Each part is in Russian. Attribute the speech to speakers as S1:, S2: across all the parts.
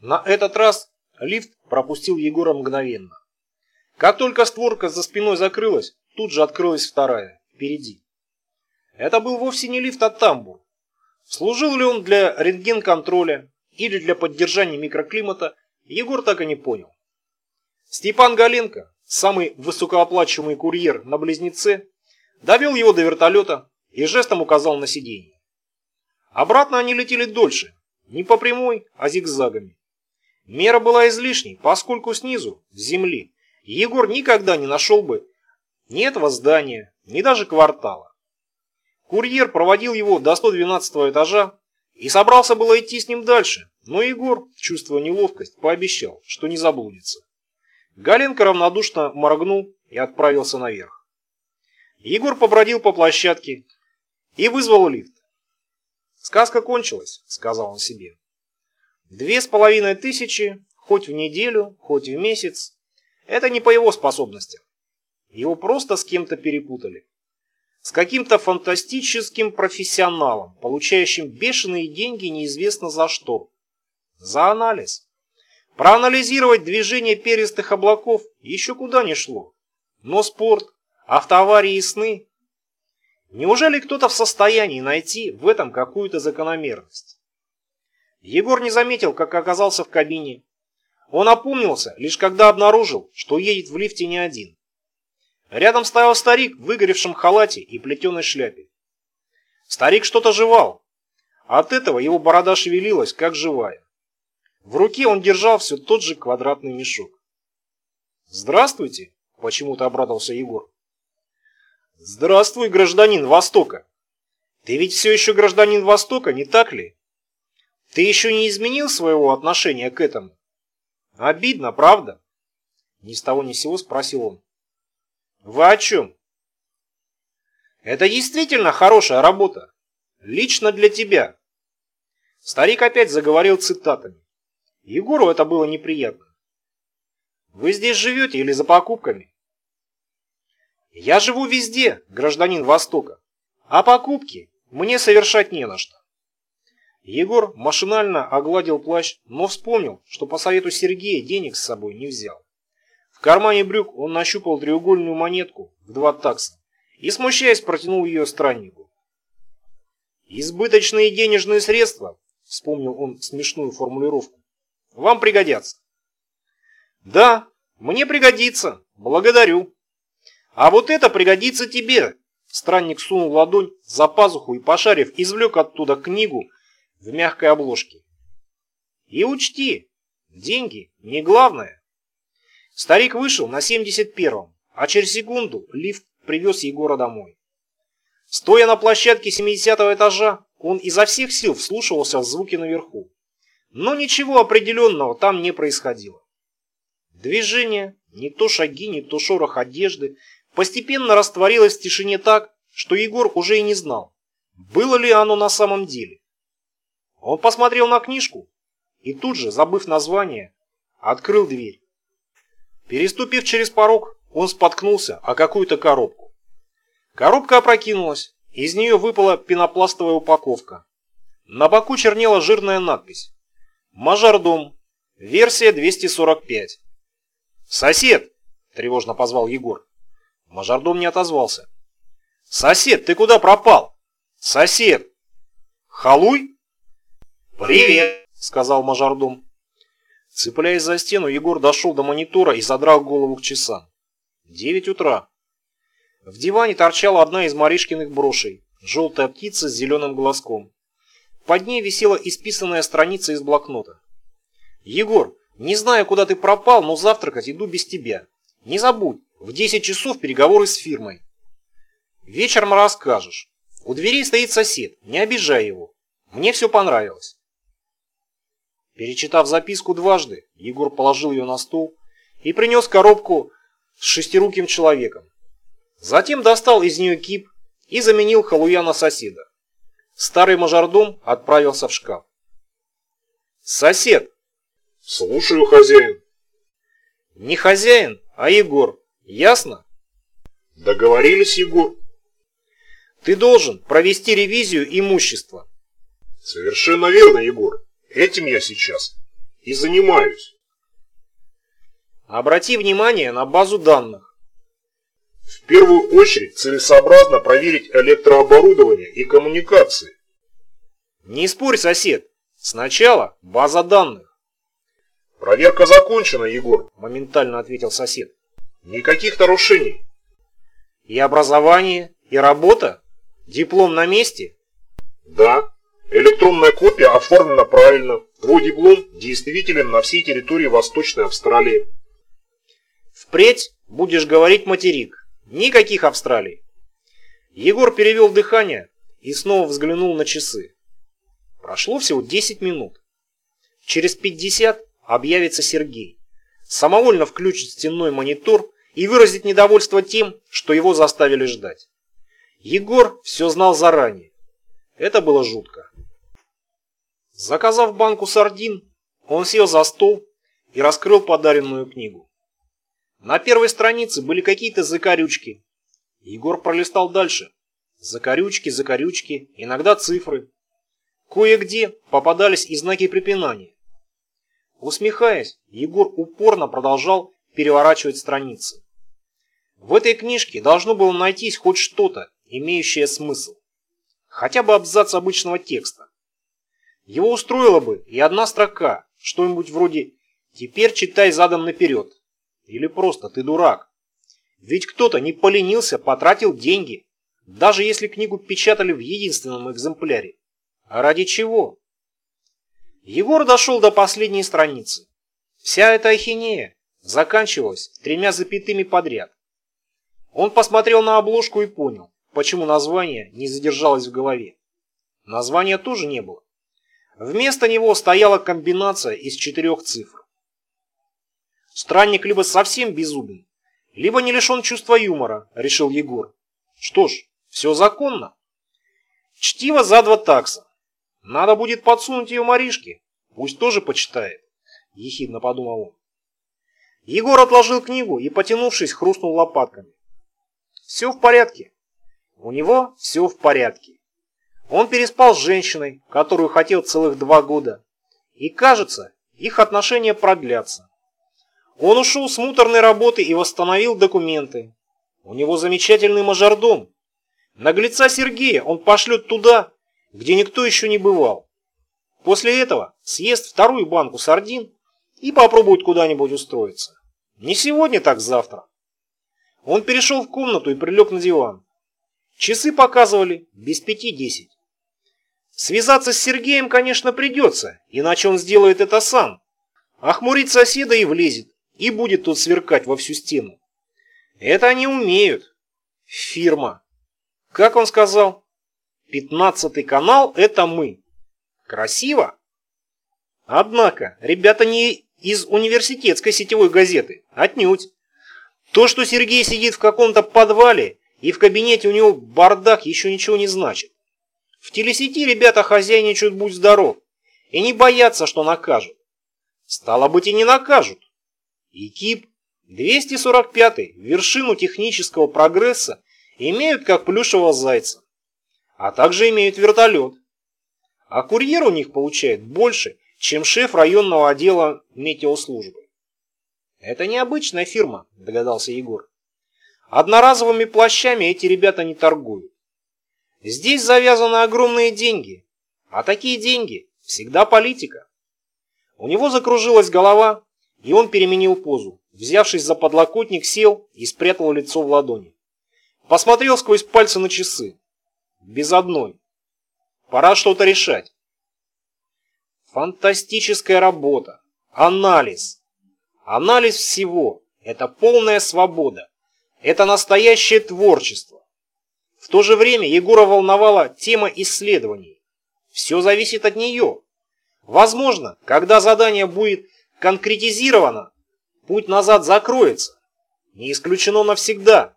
S1: На этот раз лифт пропустил Егора мгновенно. Как только створка за спиной закрылась, тут же открылась вторая, впереди. Это был вовсе не лифт, а тамбур. Служил ли он для рентген-контроля или для поддержания микроклимата, Егор так и не понял. Степан Галенко, самый высокооплачиваемый курьер на Близнеце, довел его до вертолета и жестом указал на сиденье. Обратно они летели дольше, не по прямой, а зигзагами. Мера была излишней, поскольку снизу, с земли, Егор никогда не нашел бы ни этого здания, ни даже квартала. Курьер проводил его до 112 этажа и собрался было идти с ним дальше, но Егор, чувствуя неловкость, пообещал, что не заблудится. Галенко равнодушно моргнул и отправился наверх. Егор побродил по площадке и вызвал лифт. «Сказка кончилась», — сказал он себе. «Две с половиной тысячи, хоть в неделю, хоть в месяц, это не по его способностям. Его просто с кем-то перепутали. С каким-то фантастическим профессионалом, получающим бешеные деньги неизвестно за что. За анализ. Проанализировать движение перистых облаков еще куда не шло. Но спорт, автоаварии и сны. Неужели кто-то в состоянии найти в этом какую-то закономерность? Егор не заметил, как оказался в кабине. Он опомнился, лишь когда обнаружил, что едет в лифте не один. Рядом стоял старик в выгоревшем халате и плетеной шляпе. Старик что-то жевал. От этого его борода шевелилась, как живая. В руке он держал все тот же квадратный мешок. «Здравствуйте!» – почему-то обрадовался Егор. «Здравствуй, гражданин Востока! Ты ведь все еще гражданин Востока, не так ли? Ты еще не изменил своего отношения к этому? Обидно, правда?» Ни с того ни сего спросил он. «Вы о чем?» «Это действительно хорошая работа. Лично для тебя». Старик опять заговорил цитатами. Егору это было неприятно. «Вы здесь живете или за покупками?» «Я живу везде, гражданин Востока, а покупки мне совершать не на что». Егор машинально огладил плащ, но вспомнил, что по совету Сергея денег с собой не взял. В кармане брюк он нащупал треугольную монетку в два такса и, смущаясь, протянул ее страннику. «Избыточные денежные средства», — вспомнил он смешную формулировку, вам пригодятся. Да, мне пригодится. Благодарю. А вот это пригодится тебе. Странник сунул ладонь за пазуху и, пошарив, извлек оттуда книгу в мягкой обложке. И учти, деньги не главное. Старик вышел на 71-м, а через секунду лифт привез Егора домой. Стоя на площадке 70-го этажа, он изо всех сил вслушивался в звуки наверху. Но ничего определенного там не происходило. Движение, не то шаги, не то шорох одежды, постепенно растворилось в тишине так, что Егор уже и не знал, было ли оно на самом деле. Он посмотрел на книжку и тут же, забыв название, открыл дверь. Переступив через порог, он споткнулся о какую-то коробку. Коробка опрокинулась, из нее выпала пенопластовая упаковка. На боку чернела жирная надпись Мажордом. Версия 245. «Сосед!» – тревожно позвал Егор. Мажордом не отозвался. «Сосед, ты куда пропал? Сосед!» «Халуй?» «Привет!» – сказал мажордом. Цепляясь за стену, Егор дошел до монитора и задрал голову к часам. Девять утра. В диване торчала одна из Маришкиных брошей, желтая птица с зеленым глазком. Под ней висела исписанная страница из блокнота. «Егор, не знаю, куда ты пропал, но завтракать иду без тебя. Не забудь, в 10 часов переговоры с фирмой. Вечером расскажешь. У дверей стоит сосед, не обижай его. Мне все понравилось». Перечитав записку дважды, Егор положил ее на стол и принес коробку с шестируким человеком. Затем достал из нее кип и заменил халуя на соседа. Старый мажордом отправился в шкаф. «Сосед!»
S2: «Слушаю, хозяин!»
S1: «Не хозяин, а Егор. Ясно?»
S2: «Договорились, Егор!»
S1: «Ты должен провести ревизию имущества».
S2: «Совершенно верно, Егор. Этим я сейчас и занимаюсь.
S1: Обрати внимание на базу данных.
S2: В первую очередь целесообразно проверить электрооборудование и коммуникации.
S1: Не спорь, сосед. Сначала база данных.
S2: Проверка закончена, Егор,
S1: моментально ответил сосед.
S2: Никаких нарушений.
S1: И образование, и работа? Диплом на месте?
S2: Да. Электронная копия оформлена правильно. Твой диплом действителен на всей территории Восточной Австралии.
S1: Впредь будешь говорить материк. Никаких Австралий. Егор перевел дыхание и снова взглянул на часы. Прошло всего 10 минут. Через 50 объявится Сергей. Самовольно включит стенной монитор и выразит недовольство тем, что его заставили ждать. Егор все знал заранее. Это было жутко. Заказав банку сардин, он сел за стол и раскрыл подаренную книгу. На первой странице были какие-то закорючки. Егор пролистал дальше. Закорючки, закорючки, иногда цифры. Кое-где попадались и знаки препинания. Усмехаясь, Егор упорно продолжал переворачивать страницы. В этой книжке должно было найтись хоть что-то, имеющее смысл. Хотя бы абзац обычного текста. Его устроила бы и одна строка, что-нибудь вроде «Теперь читай задом наперед». Или просто «Ты дурак». Ведь кто-то не поленился, потратил деньги, даже если книгу печатали в единственном экземпляре. А ради чего? Егор дошел до последней страницы. Вся эта ахинея заканчивалась тремя запятыми подряд. Он посмотрел на обложку и понял, почему название не задержалось в голове. Названия тоже не было. Вместо него стояла комбинация из четырех цифр. Странник либо совсем безумен, либо не лишен чувства юмора, решил Егор. Что ж, все законно. Чтиво за два такса. Надо будет подсунуть ее Маришке, пусть тоже почитает, ехидно подумал он. Егор отложил книгу и, потянувшись, хрустнул лопатками. Все в порядке. У него все в порядке. Он переспал с женщиной, которую хотел целых два года. И кажется, их отношения продлятся. Он ушел с муторной работы и восстановил документы. У него замечательный мажордом. Наглеца Сергея он пошлет туда, где никто еще не бывал. После этого съест вторую банку сардин и попробует куда-нибудь устроиться. Не сегодня, так завтра. Он перешел в комнату и прилег на диван. Часы показывали без пяти десять. Связаться с Сергеем, конечно, придется, иначе он сделает это сам. Охмурит соседа и влезет, и будет тут сверкать во всю стену. Это они умеют. Фирма. Как он сказал? Пятнадцатый канал – это мы. Красиво? Однако, ребята не из университетской сетевой газеты. Отнюдь. То, что Сергей сидит в каком-то подвале и в кабинете у него бардак, еще ничего не значит. В телесети ребята хозяйничают будь здоров и не боятся, что накажут. Стало быть и не накажут. И КИП 245 вершину технического прогресса имеют как плюшевого зайца, а также имеют вертолет. А курьер у них получает больше, чем шеф районного отдела метеослужбы. Это необычная фирма, догадался Егор. Одноразовыми плащами эти ребята не торгуют. Здесь завязаны огромные деньги, а такие деньги всегда политика. У него закружилась голова, и он переменил позу. Взявшись за подлокотник, сел и спрятал лицо в ладони. Посмотрел сквозь пальцы на часы. Без одной. Пора что-то решать. Фантастическая работа. Анализ. Анализ всего – это полная свобода. Это настоящее творчество. В то же время Егора волновала тема исследований. Все зависит от нее. Возможно, когда задание будет конкретизировано, путь назад закроется. Не исключено навсегда.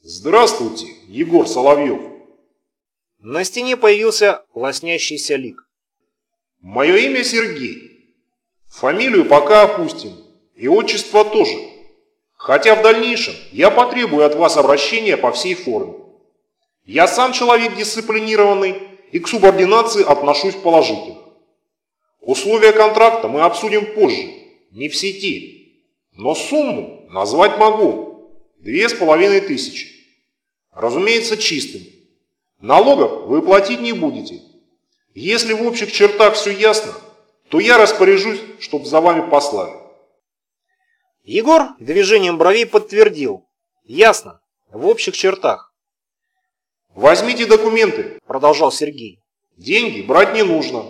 S2: Здравствуйте, Егор Соловьев.
S1: На стене появился лоснящийся лик.
S2: Мое имя Сергей. Фамилию пока опустим. И отчество тоже. Хотя в дальнейшем я потребую от вас обращения по всей форме. Я сам человек дисциплинированный и к субординации отношусь положительно. Условия контракта мы обсудим позже, не в сети. Но сумму назвать могу. Две с половиной тысячи. Разумеется, чистым. Налогов вы платить не будете. Если в общих чертах все ясно, то я распоряжусь, чтобы за вами послали.
S1: Егор движением бровей подтвердил. Ясно, в общих чертах.
S2: Возьмите документы,
S1: продолжал Сергей.
S2: Деньги брать не нужно.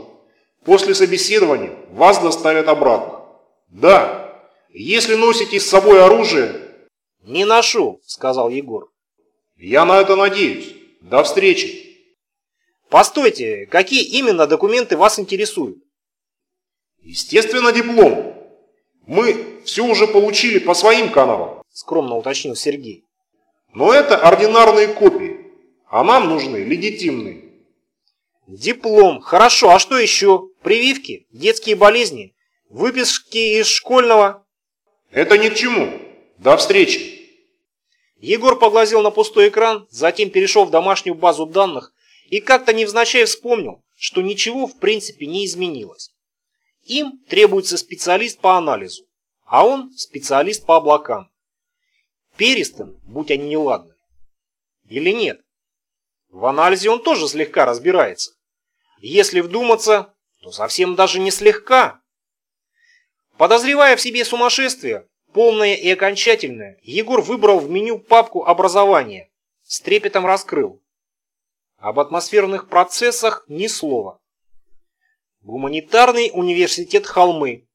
S2: После собеседования вас доставят обратно. Да, если носите с собой оружие...
S1: Не ношу, сказал Егор.
S2: Я на это надеюсь. До встречи.
S1: Постойте, какие именно документы вас интересуют?
S2: Естественно, диплом. Мы все уже получили по своим каналам,
S1: скромно уточнил Сергей.
S2: Но это ординарные копии, а нам нужны легитимные.
S1: Диплом, хорошо, а что еще? Прививки, детские болезни, выписки из школьного?
S2: Это ни к чему. До встречи.
S1: Егор поглазел на пустой экран, затем перешел в домашнюю базу данных и как-то невзначай вспомнил, что ничего в принципе не изменилось. Им требуется специалист по анализу, а он специалист по облакам. Перестон, будь они неладны. Или нет? В анализе он тоже слегка разбирается. Если вдуматься, то совсем даже не слегка. Подозревая в себе сумасшествие, полное и окончательное, Егор выбрал в меню папку образования, с трепетом раскрыл. Об атмосферных процессах ни слова. Гуманитарный университет Холмы,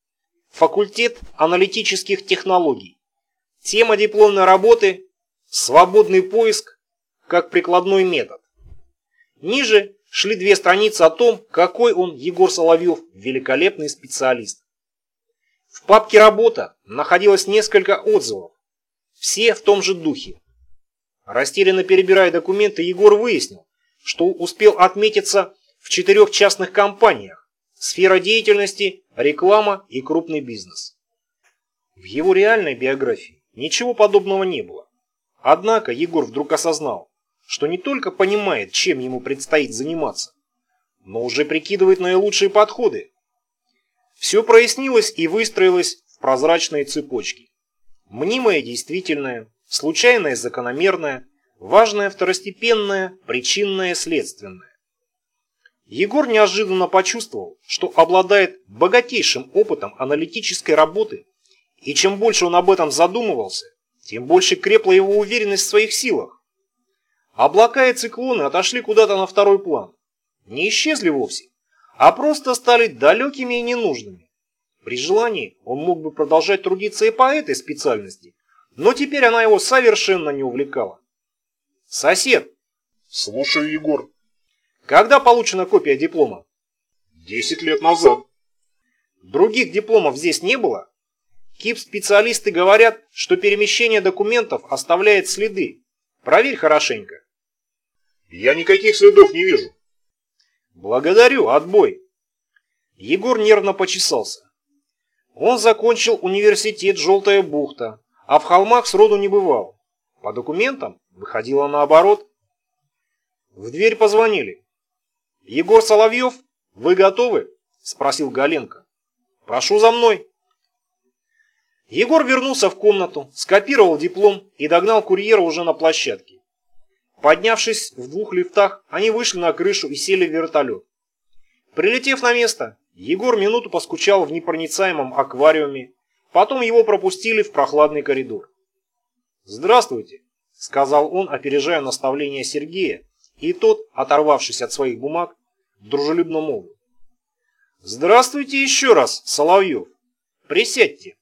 S1: факультет аналитических технологий. Тема дипломной работы «Свободный поиск как прикладной метод». Ниже шли две страницы о том, какой он, Егор Соловьев, великолепный специалист. В папке «Работа» находилось несколько отзывов, все в том же духе. Растерянно перебирая документы, Егор выяснил, что успел отметиться в четырех частных компаниях, сфера деятельности, реклама и крупный бизнес. В его реальной биографии ничего подобного не было. Однако Егор вдруг осознал, что не только понимает, чем ему предстоит заниматься, но уже прикидывает наилучшие подходы. Все прояснилось и выстроилось в прозрачные цепочки. Мнимое действительное, случайное закономерное, важное второстепенное, причинное следственное. Егор неожиданно почувствовал, что обладает богатейшим опытом аналитической работы, и чем больше он об этом задумывался, тем больше крепла его уверенность в своих силах. Облака и циклоны отошли куда-то на второй план. Не исчезли вовсе, а просто стали далекими и ненужными. При желании он мог бы продолжать трудиться и по этой специальности, но теперь она его совершенно не увлекала. «Сосед!»
S2: «Слушаю, Егор».
S1: «Когда получена копия диплома?»
S2: «Десять лет назад».
S1: «Других дипломов здесь не было?» КИП-специалисты говорят, что перемещение документов оставляет следы. Проверь хорошенько.
S2: Я никаких следов не вижу.
S1: Благодарю, отбой. Егор нервно почесался. Он закончил университет «Желтая бухта», а в холмах сроду не бывал. По документам выходило наоборот. В дверь позвонили. «Егор Соловьев, вы готовы?» – спросил Галенко. «Прошу за мной». Егор вернулся в комнату, скопировал диплом и догнал курьера уже на площадке. Поднявшись в двух лифтах, они вышли на крышу и сели в вертолет. Прилетев на место, Егор минуту поскучал в непроницаемом аквариуме, потом его пропустили в прохладный коридор. «Здравствуйте», — сказал он, опережая наставление Сергея, и тот, оторвавшись от своих бумаг, дружелюбно молвил. «Здравствуйте еще раз, Соловьев. Присядьте».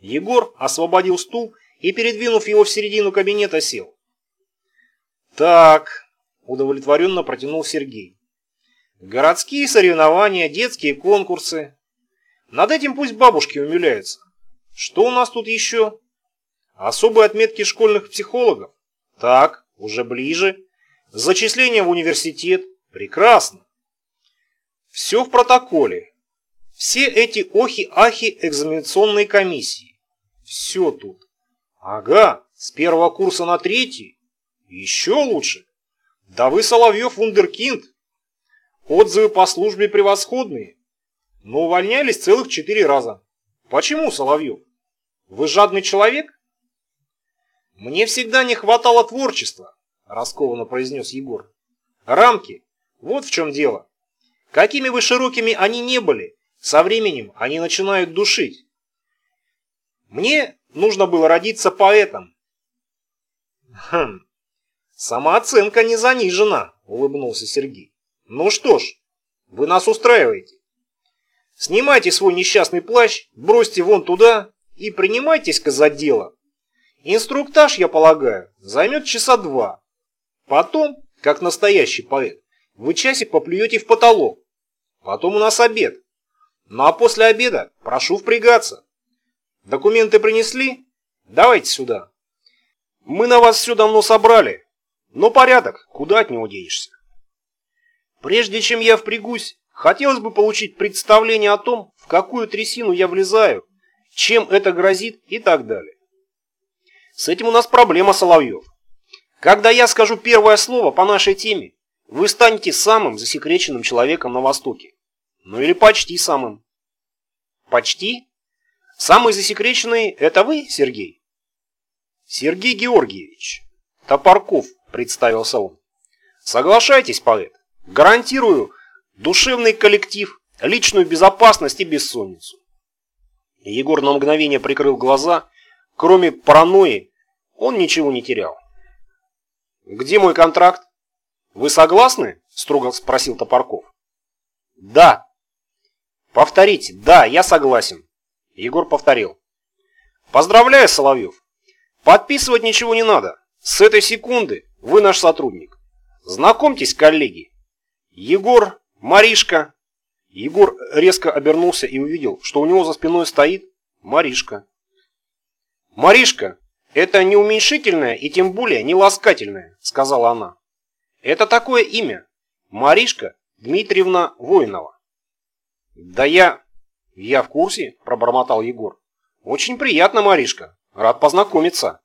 S1: Егор освободил стул и, передвинув его в середину кабинета, сел. «Так», – удовлетворенно протянул Сергей. «Городские соревнования, детские конкурсы. Над этим пусть бабушки умиляются. Что у нас тут еще? Особые отметки школьных психологов. Так, уже ближе. Зачисление в университет. Прекрасно. Все в протоколе. Все эти охи-ахи экзаменационной комиссии. Все тут. Ага, с первого курса на третий. Еще лучше. Да вы, Соловьев, вундеркинд. Отзывы по службе превосходные. но увольнялись целых четыре раза. Почему, Соловьев? Вы жадный человек? Мне всегда не хватало творчества, раскованно произнес Егор. Рамки. Вот в чем дело. Какими бы широкими они не были, со временем они начинают душить. Мне нужно было родиться поэтом. Хм, самооценка не занижена, улыбнулся Сергей. Ну что ж, вы нас устраиваете. Снимайте свой несчастный плащ, бросьте вон туда и принимайтесь-ка за дело. Инструктаж, я полагаю, займет часа два. Потом, как настоящий поэт, вы часик поплюете в потолок. Потом у нас обед. Ну а после обеда прошу впрягаться. Документы принесли? Давайте сюда. Мы на вас все давно собрали. Но порядок, куда от него денешься? Прежде чем я впрягусь, хотелось бы получить представление о том, в какую трясину я влезаю, чем это грозит и так далее. С этим у нас проблема, Соловьев. Когда я скажу первое слово по нашей теме, вы станете самым засекреченным человеком на Востоке. Ну или почти самым. Почти? Самый засекреченный – это вы, Сергей? Сергей Георгиевич. Топорков, представился он. Соглашайтесь, поэт. Гарантирую душевный коллектив, личную безопасность и бессонницу. Егор на мгновение прикрыл глаза. Кроме паранойи, он ничего не терял. «Где мой контракт?» «Вы согласны?» – строго спросил Топорков. «Да». «Повторите, да, я согласен». Егор повторил. «Поздравляю, Соловьев. Подписывать ничего не надо. С этой секунды вы наш сотрудник. Знакомьтесь, коллеги. Егор, Маришка». Егор резко обернулся и увидел, что у него за спиной стоит Маришка. «Маришка, это не уменьшительное и тем более не ласкательное», — сказала она. «Это такое имя. Маришка Дмитриевна Воинова». «Да я...» «Я в курсе», — пробормотал Егор. «Очень приятно, Маришка. Рад познакомиться».